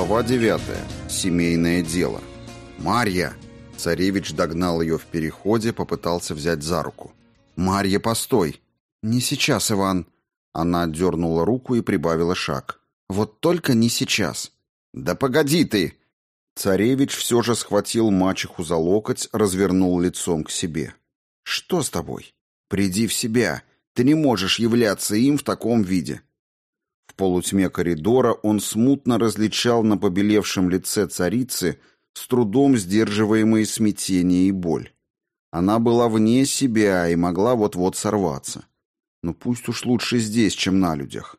Глава 9. Семейное дело. «Марья!» Царевич догнал ее в переходе, попытался взять за руку. «Марья, постой!» «Не сейчас, Иван!» Она дернула руку и прибавила шаг. «Вот только не сейчас!» «Да погоди ты!» Царевич все же схватил мачеху за локоть, развернул лицом к себе. «Что с тобой? Приди в себя. Ты не можешь являться им в таком виде». В полутьме коридора он смутно различал на побелевшем лице царицы с трудом сдерживаемые смятение и боль. Она была вне себя и могла вот-вот сорваться. Но пусть уж лучше здесь, чем на людях.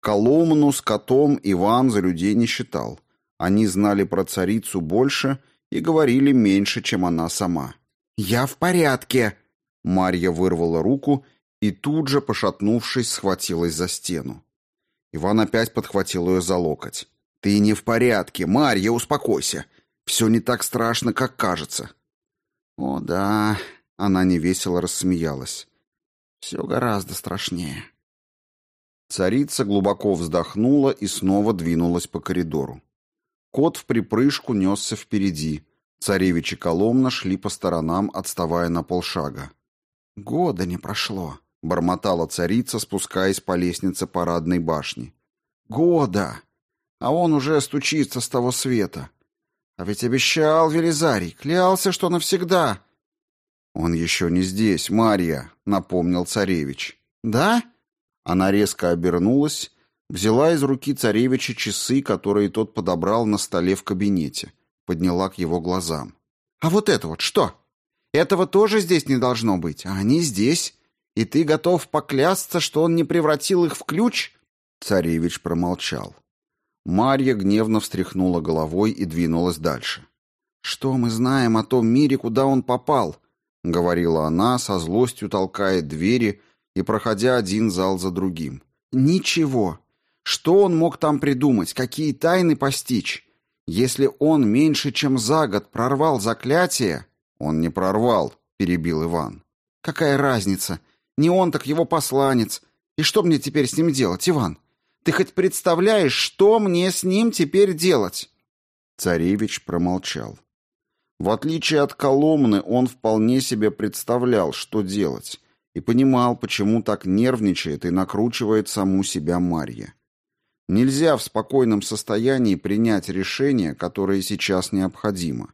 Коломну с котом Иван за людей не считал. Они знали про царицу больше и говорили меньше, чем она сама. «Я в порядке!» Марья вырвала руку и тут же, пошатнувшись, схватилась за стену. Иван опять подхватил ее за локоть. «Ты не в порядке, Марья, успокойся. Все не так страшно, как кажется». «О, да», — она невесело рассмеялась. «Все гораздо страшнее». Царица глубоко вздохнула и снова двинулась по коридору. Кот в припрыжку несся впереди. Царевич и Коломна шли по сторонам, отставая на полшага. «Года не прошло», — бормотала царица, спускаясь по лестнице парадной башни. «Года! А он уже стучится с того света. А ведь обещал Велизарий, клялся, что навсегда». «Он еще не здесь, Марья», — напомнил царевич. «Да?» Она резко обернулась, взяла из руки царевича часы, которые тот подобрал на столе в кабинете, подняла к его глазам. «А вот это вот что? Этого тоже здесь не должно быть, а они здесь. И ты готов поклясться, что он не превратил их в ключ?» Царевич промолчал. Марья гневно встряхнула головой и двинулась дальше. «Что мы знаем о том мире, куда он попал?» — говорила она, со злостью толкая двери и проходя один зал за другим. «Ничего. Что он мог там придумать? Какие тайны постичь? Если он меньше, чем за год прорвал заклятие...» «Он не прорвал», — перебил Иван. «Какая разница? Не он, так его посланец. И что мне теперь с ним делать, Иван? Ты хоть представляешь, что мне с ним теперь делать?» Царевич промолчал. В отличие от Коломны, он вполне себе представлял, что делать, и понимал, почему так нервничает и накручивает саму себя Марья. Нельзя в спокойном состоянии принять решение, которое сейчас необходимо.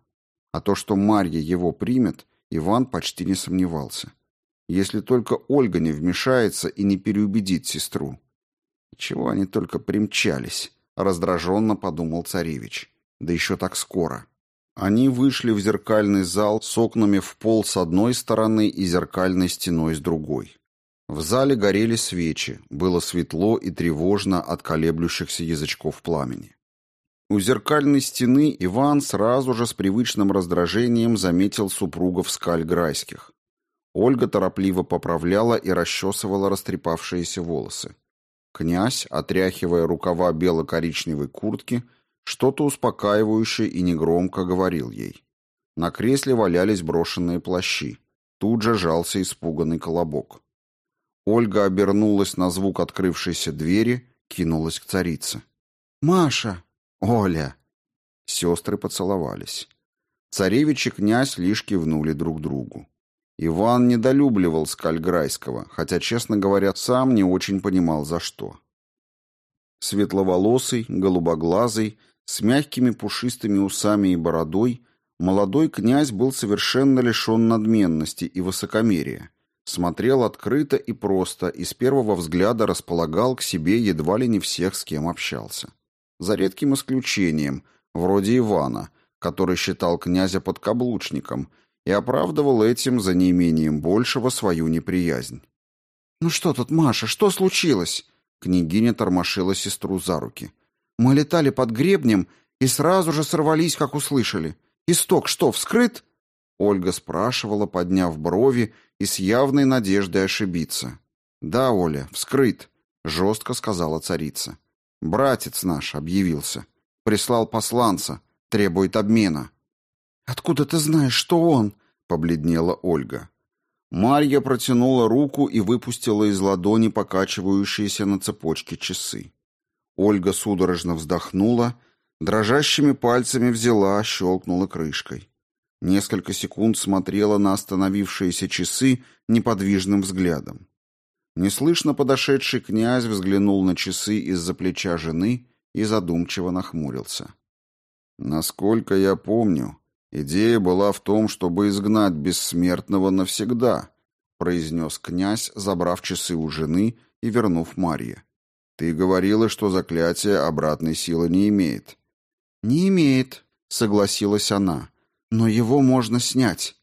А то, что Марья его примет, Иван почти не сомневался если только Ольга не вмешается и не переубедит сестру. Чего они только примчались, раздраженно подумал царевич. Да еще так скоро. Они вышли в зеркальный зал с окнами в пол с одной стороны и зеркальной стеной с другой. В зале горели свечи, было светло и тревожно от колеблющихся язычков пламени. У зеркальной стены Иван сразу же с привычным раздражением заметил супругов Скальграйских. Ольга торопливо поправляла и расчесывала растрепавшиеся волосы. Князь, отряхивая рукава бело-коричневой куртки, что-то успокаивающее и негромко говорил ей. На кресле валялись брошенные плащи. Тут же жался испуганный колобок. Ольга обернулась на звук открывшейся двери, кинулась к царице. «Маша! Оля!» Сестры поцеловались. Царевич и князь лишь кивнули друг другу. Иван недолюбливал Скальграйского, хотя, честно говоря, сам не очень понимал, за что. Светловолосый, голубоглазый, с мягкими пушистыми усами и бородой, молодой князь был совершенно лишен надменности и высокомерия. Смотрел открыто и просто, и с первого взгляда располагал к себе едва ли не всех, с кем общался. За редким исключением, вроде Ивана, который считал князя подкаблучником – и оправдывал этим за неимением большего свою неприязнь. «Ну что тут, Маша, что случилось?» Княгиня тормошила сестру за руки. «Мы летали под гребнем и сразу же сорвались, как услышали. Исток что, вскрыт?» Ольга спрашивала, подняв брови и с явной надеждой ошибиться. «Да, Оля, вскрыт», — жестко сказала царица. «Братец наш объявился. Прислал посланца. Требует обмена». «Откуда ты знаешь, что он?» — побледнела Ольга. Марья протянула руку и выпустила из ладони покачивающиеся на цепочке часы. Ольга судорожно вздохнула, Дрожащими пальцами взяла, щелкнула крышкой. Несколько секунд смотрела на остановившиеся часы неподвижным взглядом. Неслышно подошедший князь взглянул на часы из-за плеча жены и задумчиво нахмурился. Насколько я помню, идея была в том, чтобы изгнать бессмертного навсегда, произнес князь, забрав часы у жены и вернув Марье. Ты говорила, что заклятие обратной силы не имеет. Не имеет, согласилась она. Но его можно снять.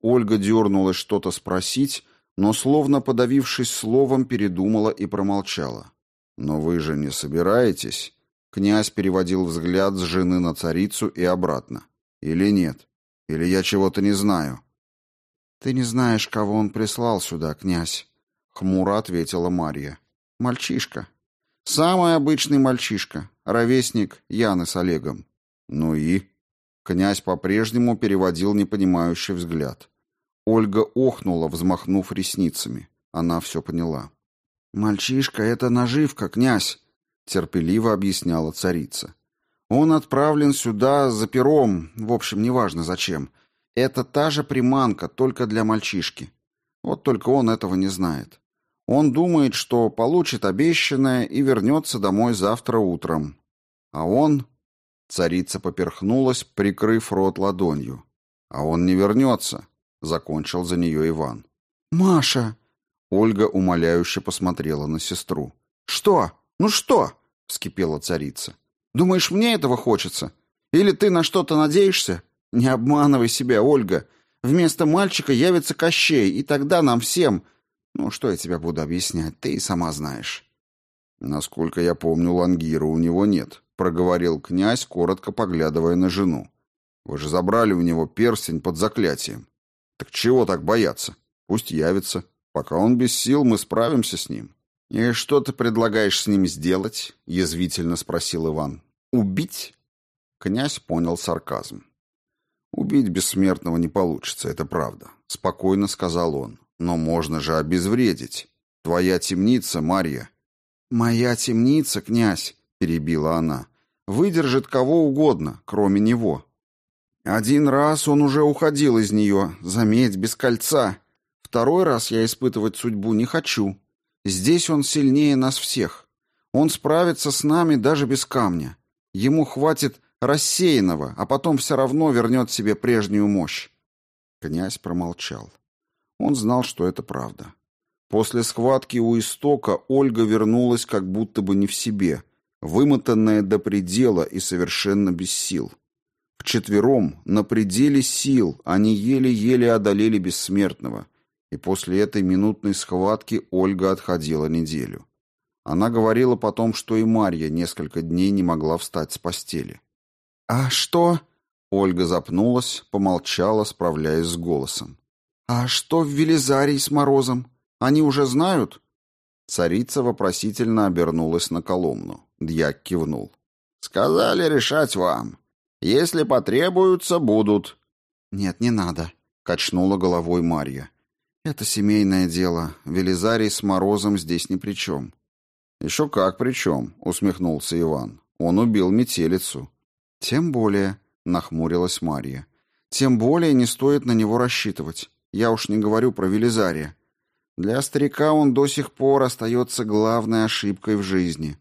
Ольга дернулась что-то спросить, но, словно подавившись словом, передумала и промолчала. «Но вы же не собираетесь?» Князь переводил взгляд с жены на царицу и обратно. «Или нет? Или я чего-то не знаю?» «Ты не знаешь, кого он прислал сюда, князь», — хмуро ответила Марья. «Мальчишка. Самый обычный мальчишка, ровесник Яны с Олегом». «Ну и?» Князь по-прежнему переводил непонимающий взгляд. Ольга охнула, взмахнув ресницами. Она все поняла. «Мальчишка — это наживка, князь», — терпеливо объясняла царица. «Он отправлен сюда за пером, в общем, неважно зачем. Это та же приманка, только для мальчишки. Вот только он этого не знает. Он думает, что получит обещанное и вернется домой завтра утром. А он...» Царица поперхнулась, прикрыв рот ладонью. «А он не вернется», — закончил за нее Иван. «Маша!» Ольга умоляюще посмотрела на сестру. «Что? Ну что?» — вскипела царица. «Думаешь, мне этого хочется? Или ты на что-то надеешься? Не обманывай себя, Ольга. Вместо мальчика явится Кощей, и тогда нам всем... Ну, что я тебе буду объяснять, ты и сама знаешь». «Насколько я помню, Лангира у него нет», — проговорил князь, коротко поглядывая на жену. «Вы же забрали у него перстень под заклятием. Так чего так бояться? Пусть явится. Пока он без сил, мы справимся с ним». «И что ты предлагаешь с ним сделать?» — язвительно спросил Иван. «Убить?» Князь понял сарказм. «Убить бессмертного не получится, это правда», — спокойно сказал он. «Но можно же обезвредить. Твоя темница, Марья». «Моя темница, князь», — перебила она, — «выдержит кого угодно, кроме него». Один раз он уже уходил из нее, заметь, без кольца. Второй раз я испытывать судьбу не хочу. Здесь он сильнее нас всех. Он справится с нами даже без камня. Ему хватит рассеянного, а потом все равно вернет себе прежнюю мощь. Князь промолчал. Он знал, что это правда. После схватки у истока Ольга вернулась как будто бы не в себе, вымотанная до предела и совершенно без сил. Вчетвером, на пределе сил, они еле-еле одолели бессмертного, и после этой минутной схватки Ольга отходила неделю. Она говорила потом, что и Марья несколько дней не могла встать с постели. «А что?» Ольга запнулась, помолчала, справляясь с голосом. «А что в Велизарии с Морозом? Они уже знают?» Царица вопросительно обернулась на Коломну. Дьяк кивнул. «Сказали решать вам. Если потребуются, будут». «Нет, не надо», — качнула головой Марья. «Это семейное дело. Велизарий с Морозом здесь ни при чем». «Еще как при чем», — усмехнулся Иван. «Он убил метелицу». «Тем более», — нахмурилась Марья. «Тем более не стоит на него рассчитывать. Я уж не говорю про Велизария. Для старика он до сих пор остается главной ошибкой в жизни».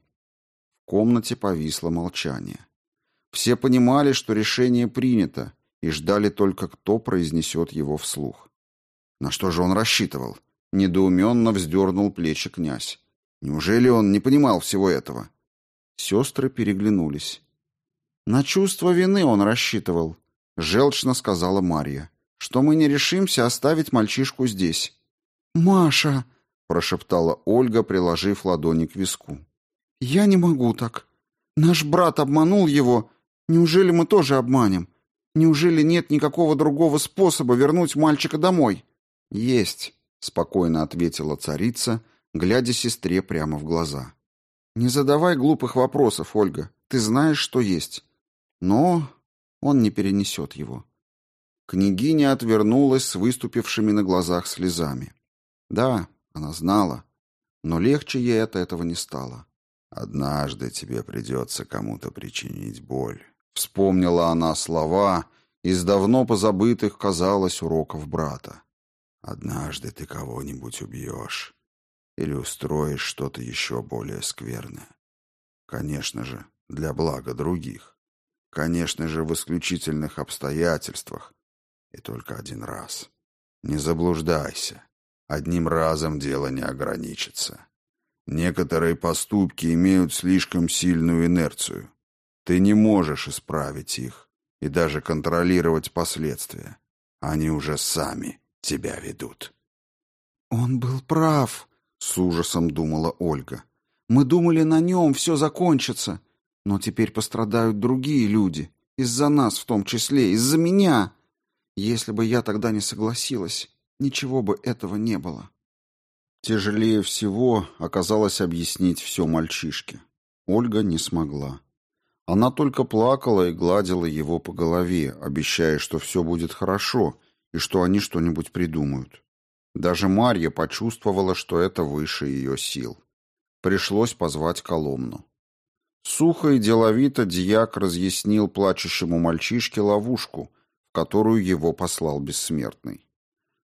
В комнате повисло молчание. Все понимали, что решение принято, и ждали только, кто произнесет его вслух. На что же он рассчитывал? Недоуменно вздернул плечи князь. Неужели он не понимал всего этого? Сестры переглянулись. На чувство вины он рассчитывал, желчно сказала Марья, что мы не решимся оставить мальчишку здесь. Маша, прошептала Ольга, приложив ладони к виску. Я не могу так. Наш брат обманул его Неужели мы тоже обманем? Неужели нет никакого другого способа вернуть мальчика домой? Есть, спокойно ответила царица, глядя сестре прямо в глаза. Не задавай глупых вопросов, Ольга. Ты знаешь, что есть. Но он не перенесет его. Княгиня отвернулась с выступившими на глазах слезами. Да, она знала, но легче ей от этого не стало. «Однажды тебе придется кому-то причинить боль». Вспомнила она слова из давно позабытых, казалось, уроков брата. «Однажды ты кого-нибудь убьешь или устроишь что-то еще более скверное. Конечно же, для блага других. Конечно же, в исключительных обстоятельствах. И только один раз. Не заблуждайся. Одним разом дело не ограничится. Некоторые поступки имеют слишком сильную инерцию. Ты не можешь исправить их и даже контролировать последствия. Они уже сами тебя ведут. «Он был прав», — с ужасом думала Ольга. «Мы думали, на нем все закончится, но теперь пострадают другие люди, из-за нас в том числе, из-за меня. Если бы я тогда не согласилась, ничего бы этого не было». Тяжелее всего оказалось объяснить все мальчишке. Ольга не смогла. Она только плакала и гладила его по голове, обещая, что все будет хорошо и что они что-нибудь придумают. Даже Марья почувствовала, что это выше ее сил. Пришлось позвать Коломну. Сухо и деловито дьяк разъяснил плачущему мальчишке ловушку, в которую его послал бессмертный.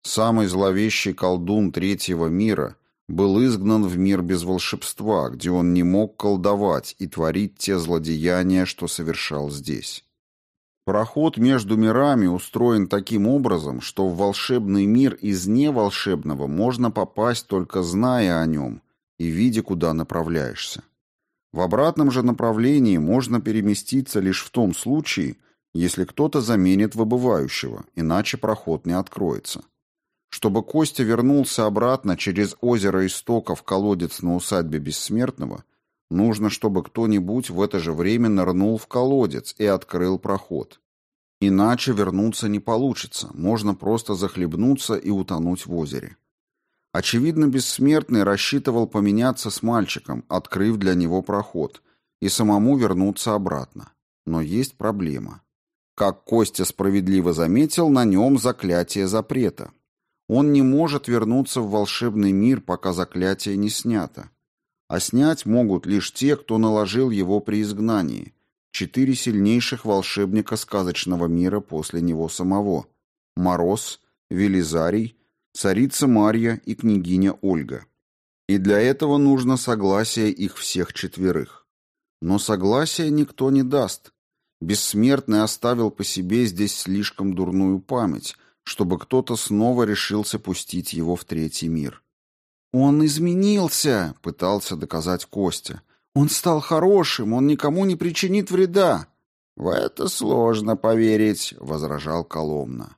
Самый зловещий колдун третьего мира был изгнан в мир без волшебства, где он не мог колдовать и творить те злодеяния, что совершал здесь. Проход между мирами устроен таким образом, что в волшебный мир из неволшебного можно попасть только зная о нем и видя, куда направляешься. В обратном же направлении можно переместиться лишь в том случае, если кто-то заменит выбывающего, иначе проход не откроется. Чтобы Костя вернулся обратно через озеро Истока в колодец на усадьбе Бессмертного, нужно, чтобы кто-нибудь в это же время нырнул в колодец и открыл проход. Иначе вернуться не получится, можно просто захлебнуться и утонуть в озере. Очевидно, Бессмертный рассчитывал поменяться с мальчиком, открыв для него проход, и самому вернуться обратно. Но есть проблема. Как Костя справедливо заметил, на нем заклятие запрета. Он не может вернуться в волшебный мир, пока заклятие не снято. А снять могут лишь те, кто наложил его при изгнании. Четыре сильнейших волшебника сказочного мира после него самого. Мороз, Велизарий, царица Марья и княгиня Ольга. И для этого нужно согласие их всех четверых. Но согласия никто не даст. Бессмертный оставил по себе здесь слишком дурную память – чтобы кто-то снова решился пустить его в третий мир. «Он изменился», — пытался доказать Костя. «Он стал хорошим, он никому не причинит вреда». «В это сложно поверить», — возражал Коломна.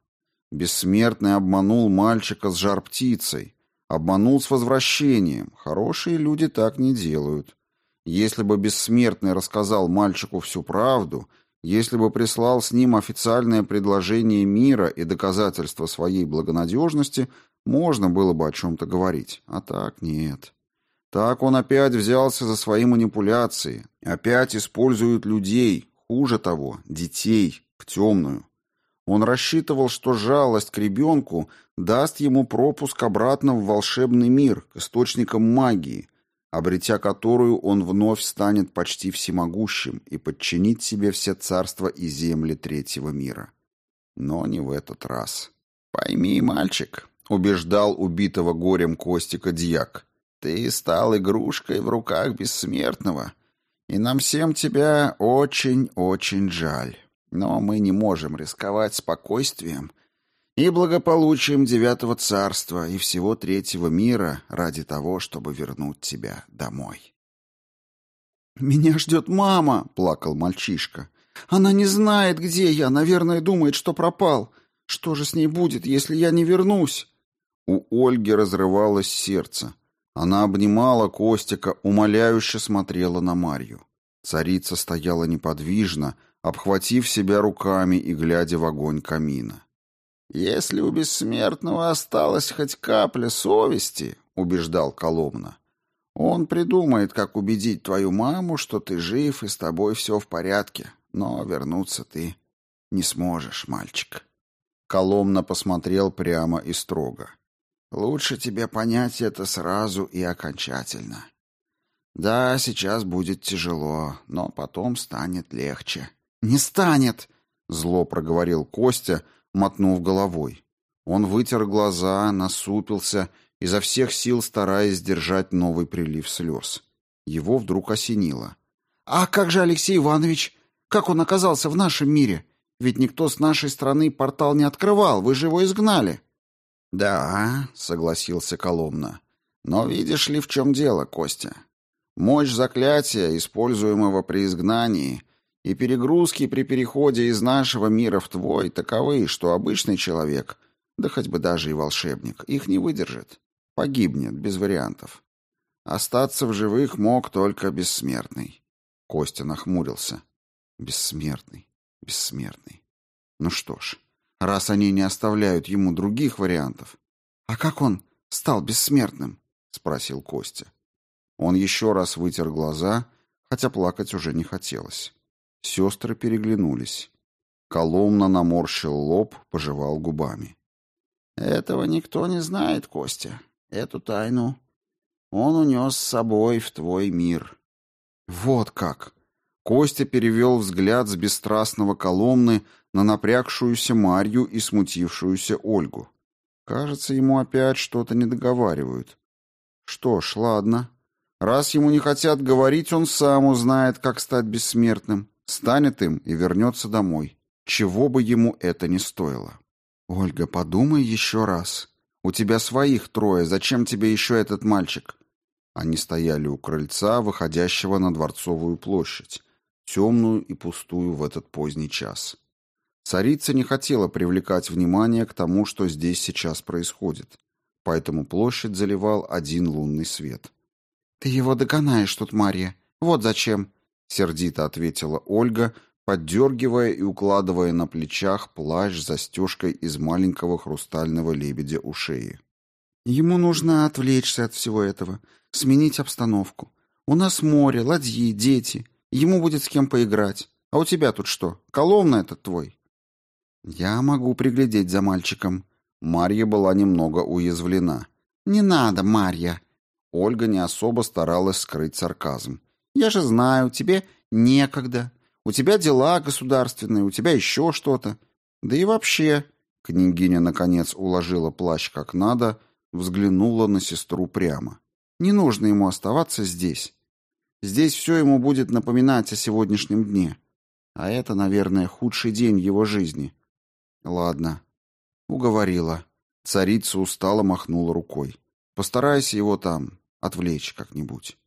Бессмертный обманул мальчика с жар-птицей, обманул с возвращением. Хорошие люди так не делают. Если бы Бессмертный рассказал мальчику всю правду, если бы прислал с ним официальное предложение мира и доказательство своей благонадежности, можно было бы о чем-то говорить. А так нет. Так он опять взялся за свои манипуляции, опять использует людей, хуже того, детей, в темную. Он рассчитывал, что жалость к ребенку даст ему пропуск обратно в волшебный мир, к источникам магии, обретя которую он вновь станет почти всемогущим и подчинит себе все царства и земли третьего мира. Но не в этот раз. «Пойми, мальчик», — убеждал убитого горем Костика дьяк, «ты стал игрушкой в руках бессмертного, и нам всем тебя очень-очень жаль. Но мы не можем рисковать спокойствием и благополучием Девятого Царства и всего Третьего мира ради того, чтобы вернуть тебя домой. «Меня ждет мама!» — плакал мальчишка. «Она не знает, где я, наверное, думает, что пропал. Что же с ней будет, если я не вернусь?» У Ольги разрывалось сердце. Она обнимала Костика, умоляюще смотрела на Марью. Царица стояла неподвижно, обхватив себя руками и глядя в огонь камина. «Если у бессмертного осталась хоть капля совести, — убеждал Коломна, — он придумает, как убедить твою маму, что ты жив и с тобой все в порядке, но вернуться ты не сможешь, мальчик». Коломна посмотрел прямо и строго. «Лучше тебе понять это сразу и окончательно. Да, сейчас будет тяжело, но потом станет легче. Не станет, зло проговорил Костя, мотнув головой. Он вытер глаза, насупился, изо всех сил стараясь сдержать новый прилив слез. Его вдруг осенило. «А как же Алексей Иванович? Как он оказался в нашем мире? Ведь никто с нашей страны портал не открывал, вы же его изгнали». «Да», — согласился Коломна. «Но видишь ли, в чем дело, Костя? Мощь заклятия, используемого при изгнании, и перегрузки при переходе из нашего мира в твой таковы, что обычный человек, да хоть бы даже и волшебник, их не выдержит. Погибнет, без вариантов. Остаться в живых мог только бессмертный. Костя нахмурился. Бессмертный, бессмертный. Ну что ж, раз они не оставляют ему других вариантов. А как он стал бессмертным? спросил Костя. Он еще раз вытер глаза, хотя плакать уже не хотелось. Сестры переглянулись. Коломна наморщил лоб, пожевал губами. «Этого никто не знает, Костя. Эту тайну он унес с собой в твой мир». «Вот как!» Костя перевел взгляд с бесстрастного Коломны на напрягшуюся Марью и смутившуюся Ольгу. Кажется, ему опять что-то не договаривают. Что ж, ладно. Раз ему не хотят говорить, он сам узнает, как стать бессмертным, станет им и вернется домой. Чего бы ему это ни стоило. Ольга, подумай еще раз. У тебя своих трое, зачем тебе еще этот мальчик? Они стояли у крыльца, выходящего на Дворцовую площадь, темную и пустую в этот поздний час. Царица не хотела привлекать внимание к тому, что здесь сейчас происходит, поэтому площадь заливал один лунный свет. «Ты его догонаешь тут, Марья. Вот зачем!» — сердито ответила Ольга, поддергивая и укладывая на плечах плащ с застежкой из маленького хрустального лебедя у шеи. «Ему нужно отвлечься от всего этого, сменить обстановку. У нас море, ладьи, дети. Ему будет с кем поиграть. А у тебя тут что, Коломна этот твой?» «Я могу приглядеть за мальчиком». Марья была немного уязвлена. «Не надо, Марья!» Ольга не особо старалась скрыть сарказм. «Я же знаю, тебе некогда. У тебя дела государственные, у тебя еще что-то. Да и вообще...» Княгиня, наконец, уложила плащ как надо, взглянула на сестру прямо. «Не нужно ему оставаться здесь. Здесь все ему будет напоминать о сегодняшнем дне. А это, наверное, худший день его жизни». «Ладно». Уговорила. Царица устало махнула рукой. «Постарайся его там, Отвлечь как-нибудь.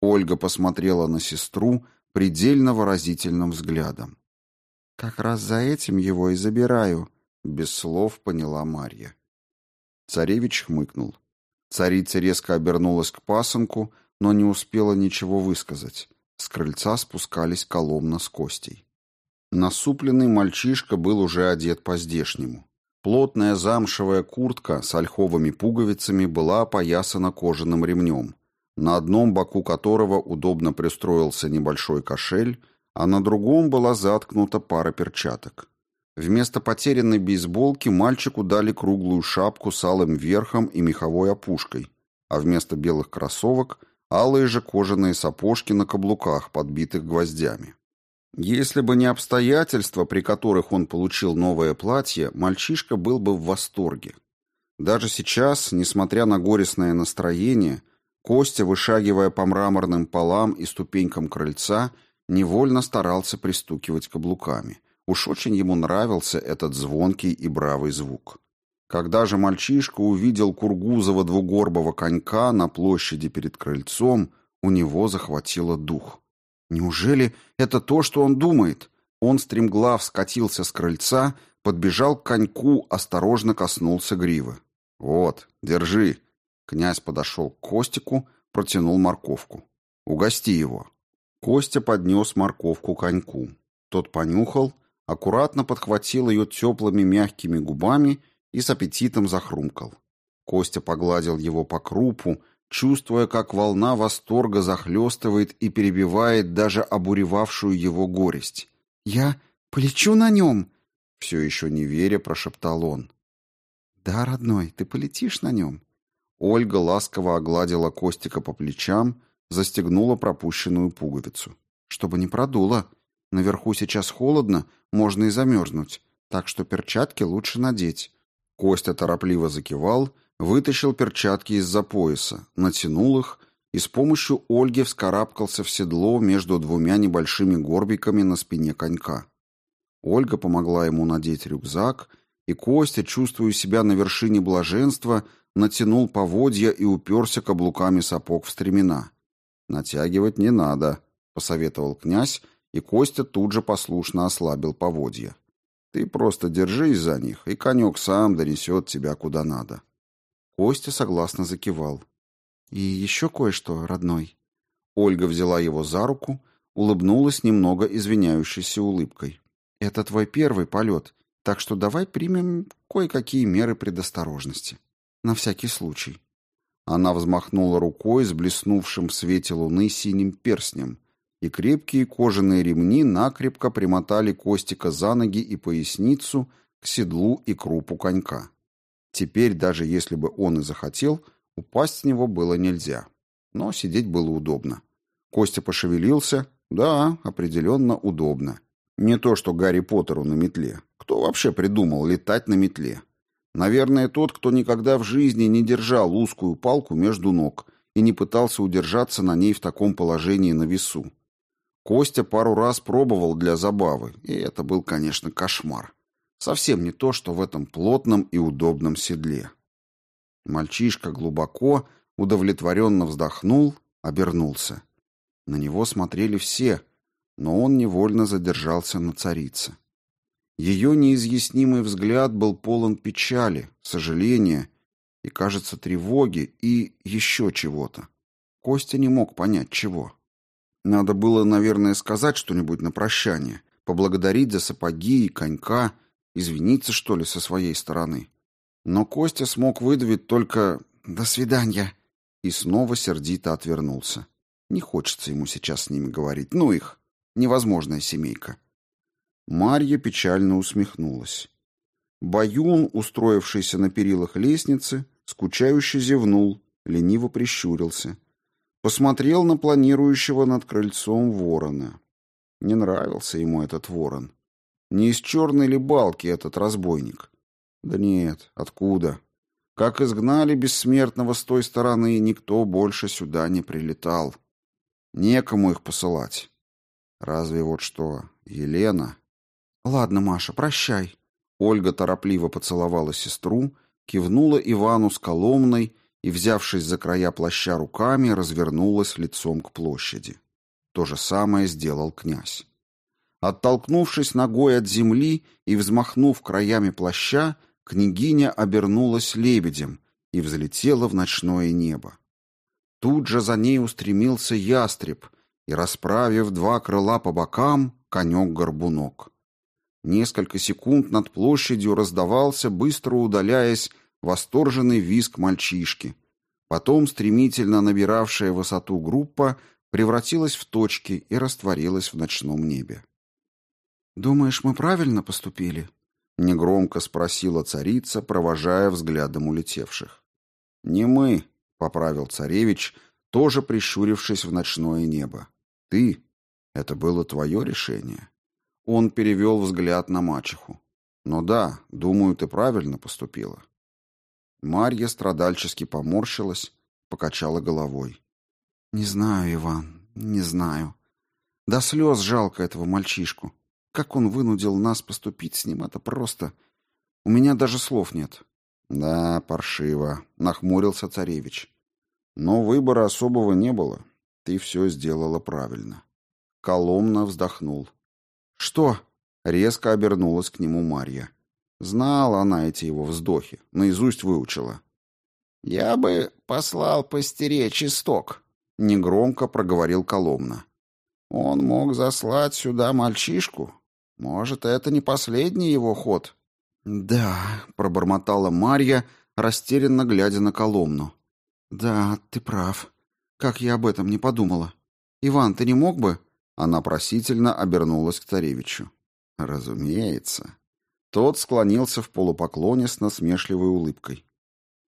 Ольга посмотрела на сестру предельно выразительным взглядом. «Как раз за этим его и забираю», — без слов поняла Марья. Царевич хмыкнул. Царица резко обернулась к пасынку, но не успела ничего высказать. С крыльца спускались Коломна с Костей. Насупленный мальчишка был уже одет по-здешнему. Плотная замшевая куртка с ольховыми пуговицами была опоясана кожаным ремнем, на одном боку которого удобно пристроился небольшой кошель, а на другом была заткнута пара перчаток. Вместо потерянной бейсболки мальчику дали круглую шапку с алым верхом и меховой опушкой, а вместо белых кроссовок – алые же кожаные сапожки на каблуках, подбитых гвоздями. Если бы не обстоятельства, при которых он получил новое платье, мальчишка был бы в восторге. Даже сейчас, несмотря на горестное настроение, Костя, вышагивая по мраморным полам и ступенькам крыльца, невольно старался пристукивать каблуками. Уж очень ему нравился этот звонкий и бравый звук. Когда же мальчишка увидел Кургузова двугорбого конька на площади перед крыльцом, у него захватило дух. Неужели это то, что он думает? Он стремглав скатился с крыльца, подбежал к коньку, осторожно коснулся гривы. «Вот, держи». Князь подошел к Костику, протянул морковку. «Угости его». Костя поднес морковку коньку. Тот понюхал, аккуратно подхватил ее теплыми мягкими губами и с аппетитом захрумкал. Костя погладил его по крупу, чувствуя, как волна восторга захлестывает и перебивает даже обуревавшую его горесть. «Я полечу на нем!» — все еще не веря, прошептал он. «Да, родной, ты полетишь на нем?» Ольга ласково огладила Костика по плечам, застегнула пропущенную пуговицу. «Чтобы не продуло. Наверху сейчас холодно, можно и замерзнуть, так что перчатки лучше надеть». Костя торопливо закивал, вытащил перчатки из-за пояса, натянул их и с помощью Ольги вскарабкался в седло между двумя небольшими горбиками на спине конька. Ольга помогла ему надеть рюкзак, и Костя, чувствуя себя на вершине блаженства, натянул поводья и уперся каблуками сапог в стремена. «Натягивать не надо», — посоветовал князь, и Костя тут же послушно ослабил поводья. «Ты просто держись за них, и конек сам донесет тебя куда надо». Костя согласно закивал. «И еще кое-что, родной». Ольга взяла его за руку, улыбнулась немного извиняющейся улыбкой. Это твой первый полет, так что давай примем кое-какие меры предосторожности. На всякий случай. Она взмахнула рукой с блеснувшим в свете луны синим перстнем, и крепкие кожаные ремни накрепко примотали Костика за ноги и поясницу к седлу и крупу конька. Теперь, даже если бы он и захотел, упасть с него было нельзя. Но сидеть было удобно. Костя пошевелился. Да, определенно удобно. Не то, что Гарри Поттеру на метле. Кто вообще придумал летать на метле? Наверное, тот, кто никогда в жизни не держал узкую палку между ног и не пытался удержаться на ней в таком положении на весу. Костя пару раз пробовал для забавы, и это был, конечно, кошмар. Совсем не то, что в этом плотном и удобном седле. Мальчишка глубоко, удовлетворенно вздохнул, обернулся. На него смотрели все — но он невольно задержался на царице. Ее неизъяснимый взгляд был полон печали, сожаления и, кажется, тревоги и еще чего-то. Костя не мог понять, чего. Надо было, наверное, сказать что-нибудь на прощание, поблагодарить за сапоги и конька, извиниться, что ли, со своей стороны. Но Костя смог выдавить только «до свидания» и снова сердито отвернулся. Не хочется ему сейчас с ними говорить. Ну их. Невозможная семейка. Марья печально усмехнулась. Баюн, устроившийся на перилах лестницы, скучающе зевнул, лениво прищурился. Посмотрел на планирующего над крыльцом ворона. Не нравился ему этот ворон. Не из черной ли балки этот разбойник? Да нет, откуда? Как изгнали бессмертного с той стороны, никто больше сюда не прилетал. Некому их посылать. Разве вот что, Елена? Ладно, Маша, прощай. Ольга торопливо поцеловала сестру, кивнула Ивану с Коломной и, взявшись за края плаща руками, развернулась лицом к площади. То же самое сделал князь. Оттолкнувшись ногой от земли и взмахнув краями плаща, княгиня обернулась лебедем и взлетела в ночное небо. Тут же за ней устремился ястреб, и, расправив два крыла по бокам, конек-горбунок. Несколько секунд над площадью раздавался, быстро удаляясь, восторженный визг мальчишки. Потом стремительно набиравшая высоту группа превратилась в точки и растворилась в ночном небе. «Думаешь, мы правильно поступили?» — негромко спросила царица, провожая взглядом улетевших. «Не мы», — поправил царевич, тоже прищурившись в ночное небо. Ты? Это было твое решение? Он перевел взгляд на мачеху. «Ну да, думаю, ты правильно поступила. Марья страдальчески поморщилась, покачала головой. Не знаю, Иван, не знаю. До слез жалко этого мальчишку. Как он вынудил нас поступить с ним, это просто... У меня даже слов нет. Да, паршиво, нахмурился царевич. Но выбора особого не было. Ты все сделала правильно. Коломна вздохнул. Что? Резко обернулась к нему Марья. Знала она эти его вздохи, наизусть выучила. Я бы послал постеречь исток, негромко проговорил Коломна. Он мог заслать сюда мальчишку. Может, это не последний его ход. Да, пробормотала Марья, растерянно глядя на Коломну. Да, ты прав. Как я об этом не подумала. Иван, ты не мог бы? Она просительно обернулась к царевичу. Разумеется. Тот склонился в полупоклоне с насмешливой улыбкой.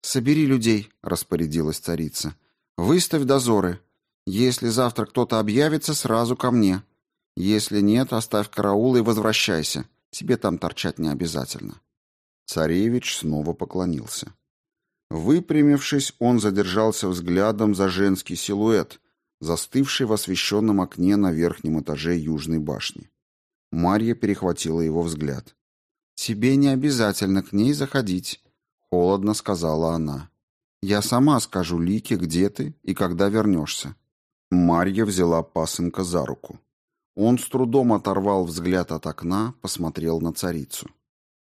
Собери людей, распорядилась царица. Выставь дозоры. Если завтра кто-то объявится, сразу ко мне. Если нет, оставь караул и возвращайся. Тебе там торчать не обязательно». Царевич снова поклонился. Выпрямившись, он задержался взглядом за женский силуэт, застывший в освещенном окне на верхнем этаже южной башни. Марья перехватила его взгляд. «Тебе не обязательно к ней заходить», — холодно сказала она. «Я сама скажу Лике, где ты и когда вернешься». Марья взяла пасынка за руку. Он с трудом оторвал взгляд от окна, посмотрел на царицу.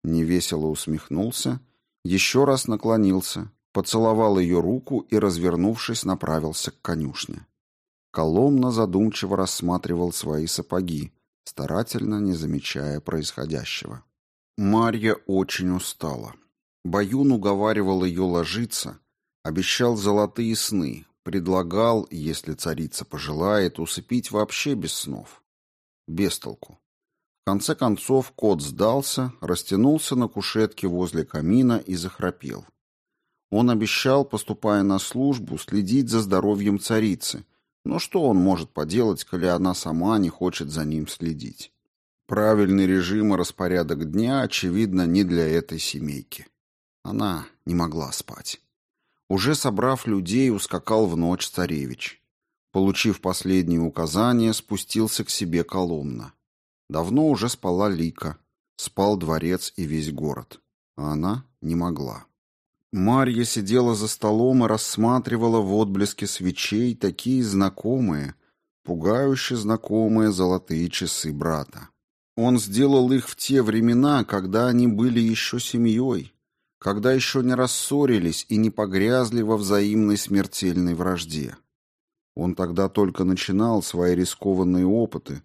Невесело усмехнулся, еще раз наклонился, поцеловал ее руку и, развернувшись, направился к конюшне. Коломна задумчиво рассматривал свои сапоги, старательно не замечая происходящего. Марья очень устала. Баюн уговаривал ее ложиться, обещал золотые сны, предлагал, если царица пожелает, усыпить вообще без снов. Без толку. В конце концов кот сдался, растянулся на кушетке возле камина и захрапел. Он обещал, поступая на службу, следить за здоровьем царицы, но что он может поделать, коли она сама не хочет за ним следить? Правильный режим и распорядок дня, очевидно, не для этой семейки. Она не могла спать. Уже собрав людей, ускакал в ночь царевич. Получив последние указания, спустился к себе колонна. Давно уже спала Лика, спал дворец и весь город. А она не могла. Марья сидела за столом и рассматривала в отблеске свечей такие знакомые, пугающе знакомые золотые часы брата. Он сделал их в те времена, когда они были еще семьей, когда еще не рассорились и не погрязли во взаимной смертельной вражде. Он тогда только начинал свои рискованные опыты,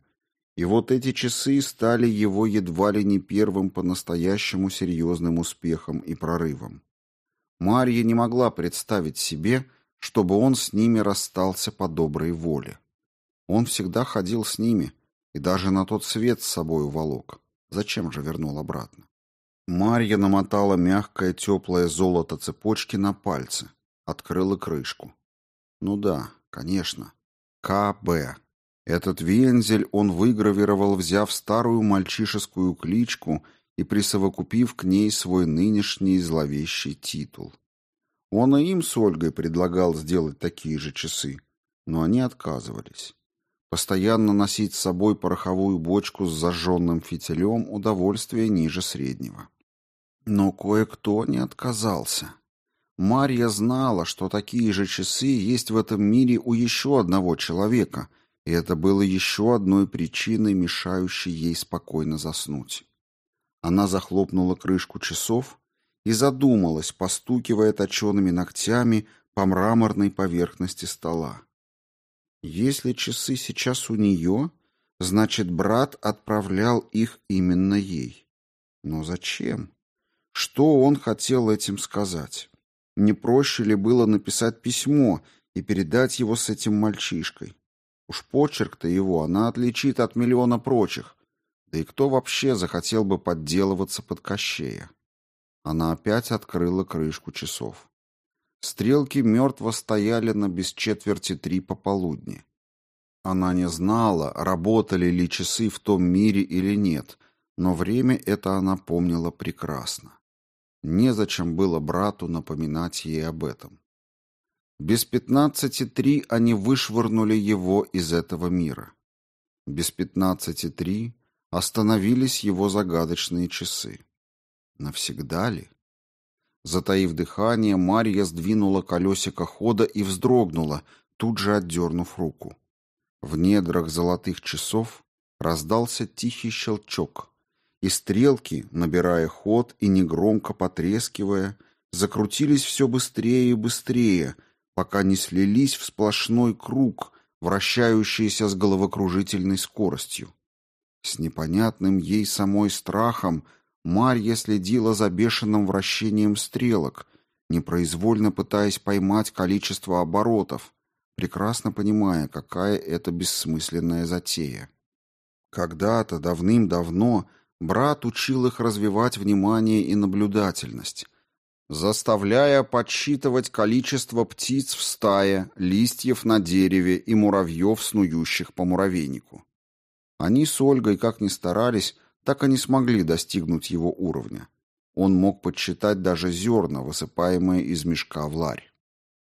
и вот эти часы стали его едва ли не первым по-настоящему серьезным успехом и прорывом. Марья не могла представить себе, чтобы он с ними расстался по доброй воле. Он всегда ходил с ними и даже на тот свет с собой уволок. Зачем же вернул обратно? Марья намотала мягкое теплое золото цепочки на пальцы, открыла крышку. Ну да, Конечно. КБ. Этот вензель он выгравировал, взяв старую мальчишескую кличку и присовокупив к ней свой нынешний зловещий титул. Он и им с Ольгой предлагал сделать такие же часы, но они отказывались. Постоянно носить с собой пороховую бочку с зажженным фитилем – удовольствие ниже среднего. Но кое-кто не отказался. Марья знала, что такие же часы есть в этом мире у еще одного человека, и это было еще одной причиной, мешающей ей спокойно заснуть. Она захлопнула крышку часов и задумалась, постукивая точеными ногтями по мраморной поверхности стола. Если часы сейчас у нее, значит, брат отправлял их именно ей. Но зачем? Что он хотел этим сказать? Не проще ли было написать письмо и передать его с этим мальчишкой? Уж почерк-то его она отличит от миллиона прочих. Да и кто вообще захотел бы подделываться под Кощея? Она опять открыла крышку часов. Стрелки мертво стояли на без четверти три пополудни. Она не знала, работали ли часы в том мире или нет, но время это она помнила прекрасно. Незачем было брату напоминать ей об этом. Без пятнадцати три они вышвырнули его из этого мира. Без пятнадцати три остановились его загадочные часы. Навсегда ли? Затаив дыхание, Марья сдвинула колесико хода и вздрогнула, тут же отдернув руку. В недрах золотых часов раздался тихий щелчок и стрелки, набирая ход и негромко потрескивая, закрутились все быстрее и быстрее, пока не слились в сплошной круг, вращающийся с головокружительной скоростью. С непонятным ей самой страхом Марья следила за бешеным вращением стрелок, непроизвольно пытаясь поймать количество оборотов, прекрасно понимая, какая это бессмысленная затея. Когда-то, давным-давно, Брат учил их развивать внимание и наблюдательность. заставляя подсчитывать количество птиц в стае, листьев на дереве и муравьев, снующих по муравейнику. Они с Ольгой, как ни старались, так и не смогли достигнуть его уровня. Он мог подсчитать даже зерна, высыпаемые из мешка в ларь.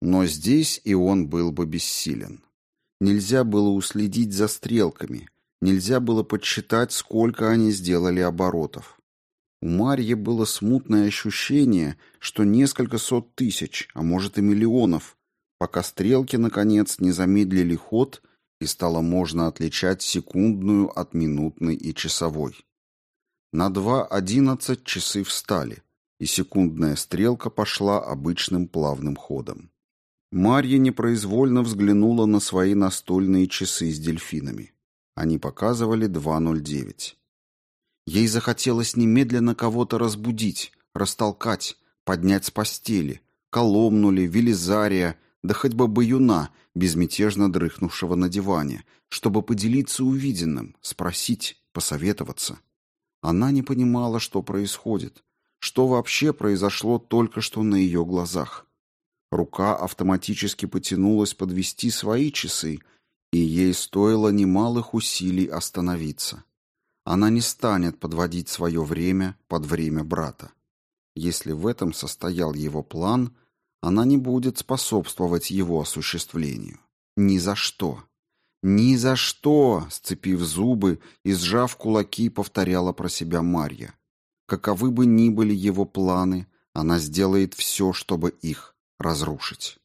Но здесь и он был бы бессилен. Нельзя было уследить за стрелками, нельзя было подсчитать, сколько они сделали оборотов. У Марьи было смутное ощущение, что несколько сот тысяч, а может и миллионов, пока стрелки, наконец, не замедлили ход и стало можно отличать секундную от минутной и часовой. На два одиннадцать часы встали, и секундная стрелка пошла обычным плавным ходом. Марья непроизвольно взглянула на свои настольные часы с дельфинами. Они показывали 2.09. Ей захотелось немедленно кого-то разбудить, растолкать, поднять с постели, Коломнули, Велизария, да хоть бы Баюна, безмятежно дрыхнувшего на диване, чтобы поделиться увиденным, спросить, посоветоваться. Она не понимала, что происходит, что вообще произошло только что на ее глазах. Рука автоматически потянулась подвести свои часы, и ей стоило немалых усилий остановиться. Она не станет подводить свое время под время брата. Если в этом состоял его план, она не будет способствовать его осуществлению. Ни за что. «Ни за что!» — сцепив зубы и сжав кулаки, повторяла про себя Марья. Каковы бы ни были его планы, она сделает все, чтобы их разрушить.